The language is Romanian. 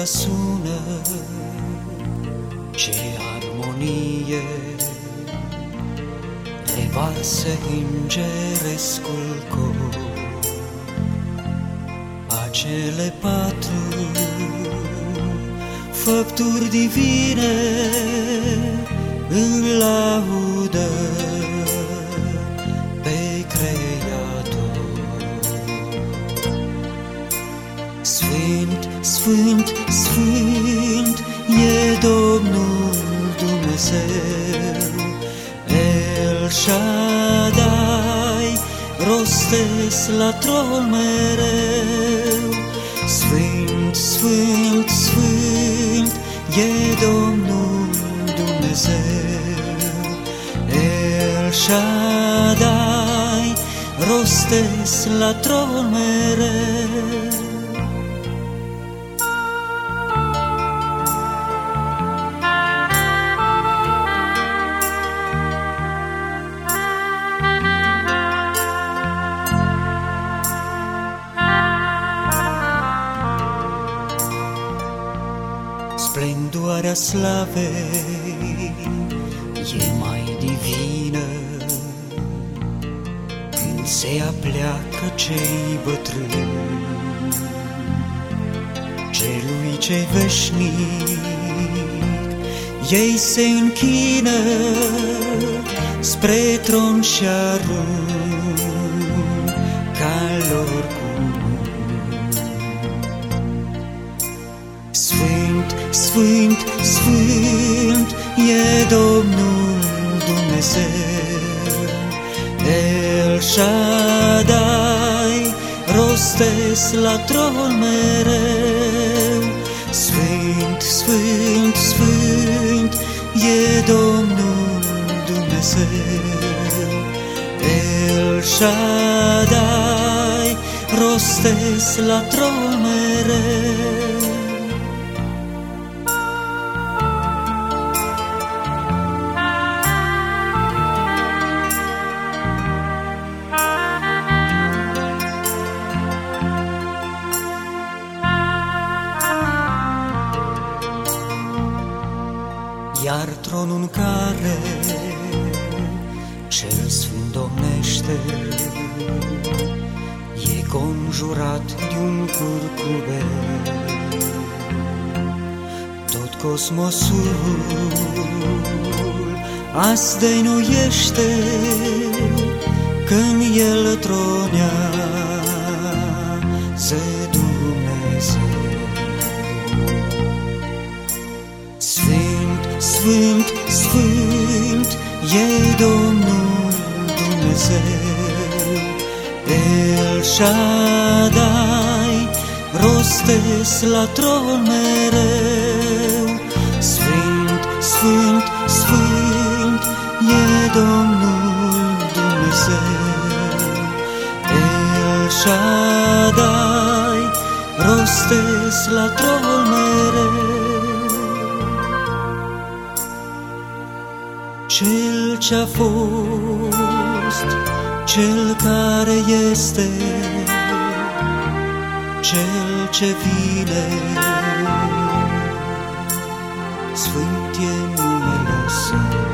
Ce himn răsună, ce armonie, Revarsă îngerescul cor. Acele patru făpturi divine îl laudă pe Creator. Sfânt, Sfânt, Sfânt e Domnul Dumnezeu, El Shaddai, rostesc la tron mereu. Sfânt, Sfânt, Sfânt e Domnul Dumnezeu, El Shaddai, rostesc la tron mereu. Splendoarea slavei e mai divină. Când se apleacă cei bătrâni Celui ce veșnic ei se închină spre tron și ca lor Sfânt, Sfânt, Sfânt e Domnul Dumnezeu, El Shaddai, rostesc la tron mereu. Sfânt, Sfânt, Sfânt e Domnul Dumnezeu, El Shaddai, rostesc la tron mereu. Iar tronul în care cel sfânt domnește E conjurat de un curcube Tot cosmosul azdăinuiește Când el tronează Dumnezeu Sfânt, Sfânt e Domnul Dumnezeu, El Shaddai, rostesc la tron mereu. Sfânt, Sfânt, Sfânt e Domnul Dumnezeu, El Shaddai, rostesc la tron mereu. Cel ce-a fost, Cel care este, Cel ce vine, Sfânt e numele Său.